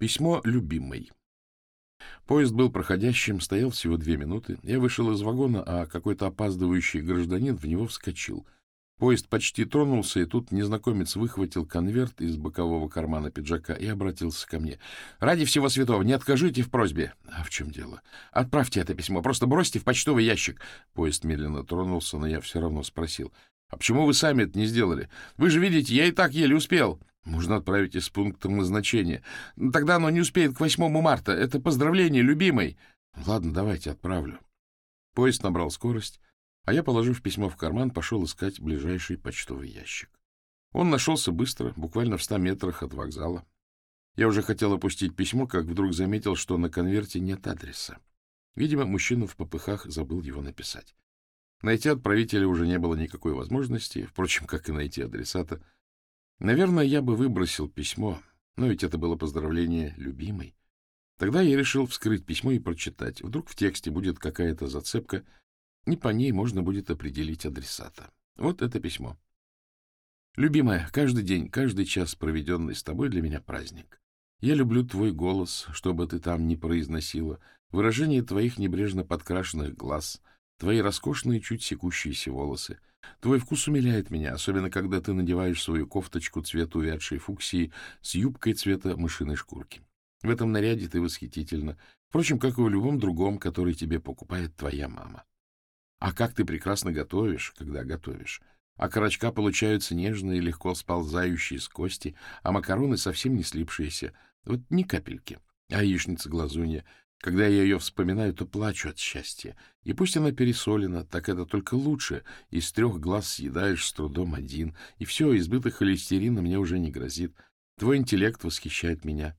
Письмо любимой. Поезд был проходящим, стоял всего две минуты. Я вышел из вагона, а какой-то опаздывающий гражданин в него вскочил. Поезд почти тронулся, и тут незнакомец выхватил конверт из бокового кармана пиджака и обратился ко мне. — Ради всего святого, не откажите в просьбе. — А в чем дело? — Отправьте это письмо, просто бросьте в почтовый ящик. Поезд медленно тронулся, но я все равно спросил. — А почему вы сами это не сделали? Вы же видите, я и так еле успел. — можно отправить из пункта назначения. Тогда оно не успеет к 8 марта. Это поздравление, любимой. Ладно, давайте отправлю. Поезд набрал скорость, а я, положив письмо в карман, пошел искать ближайший почтовый ящик. Он нашелся быстро, буквально в ста метрах от вокзала. Я уже хотел опустить письмо, как вдруг заметил, что на конверте нет адреса. Видимо, мужчина в попыхах забыл его написать. Найти отправителя уже не было никакой возможности, впрочем, как и найти адресата — Наверное, я бы выбросил письмо, но ведь это было поздравление любимой. Тогда я решил вскрыть письмо и прочитать. Вдруг в тексте будет какая-то зацепка, и по ней можно будет определить адресата. Вот это письмо. Любимая, каждый день, каждый час, проведенный с тобой, для меня праздник. Я люблю твой голос, что бы ты там ни произносила, выражение твоих небрежно подкрашенных глаз, твои роскошные, чуть секущиеся волосы — Твой вкус умиляет меня, особенно когда ты надеваешь свою кофточку цвета увядшей фуксии с юбкой цвета мышиной шкурки. В этом наряде ты восхитительна, впрочем, как и в любом другом, который тебе покупает твоя мама. А как ты прекрасно готовишь, когда готовишь. А корочка получаются нежные, легко сползающие с кости, а макароны совсем не слипшиеся, вот ни капельки. А яичница-глазунья когда я ее вспоминаю, то плачу от счастья. И пусть она пересолена, так это только лучше. Из трех глаз съедаешь с трудом один. И все, избыток холестерина мне уже не грозит. Твой интеллект восхищает меня.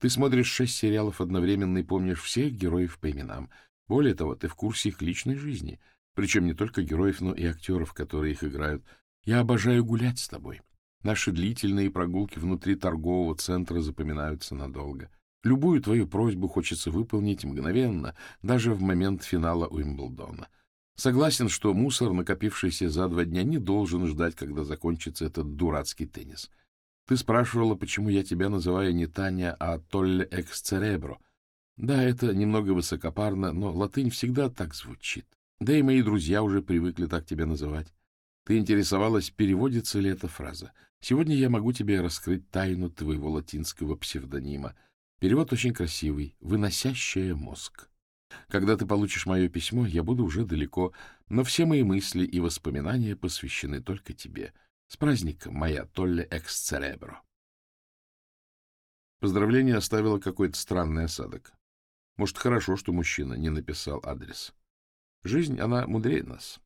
Ты смотришь шесть сериалов одновременно и помнишь всех героев по именам. Более того, ты в курсе их личной жизни. Причем не только героев, но и актеров, которые их играют. Я обожаю гулять с тобой. Наши длительные прогулки внутри торгового центра запоминаются надолго. Любую твою просьбу хочется выполнить мгновенно, даже в момент финала Уимблдона. Согласен, что мусор, накопившийся за два дня, не должен ждать, когда закончится этот дурацкий теннис. Ты спрашивала, почему я тебя называю не Таня, а Толле экс церебро. Да, это немного высокопарно, но латынь всегда так звучит. Да и мои друзья уже привыкли так тебя называть. Ты интересовалась, переводится ли эта фраза. Сегодня я могу тебе раскрыть тайну твоего латинского псевдонима — Перевод очень красивый, выносящая мозг. Когда ты получишь мое письмо, я буду уже далеко, но все мои мысли и воспоминания посвящены только тебе. С праздником, моя Толле экс церебро. Поздравление оставило какой-то странный осадок. Может, хорошо, что мужчина не написал адрес. Жизнь, она мудрее нас.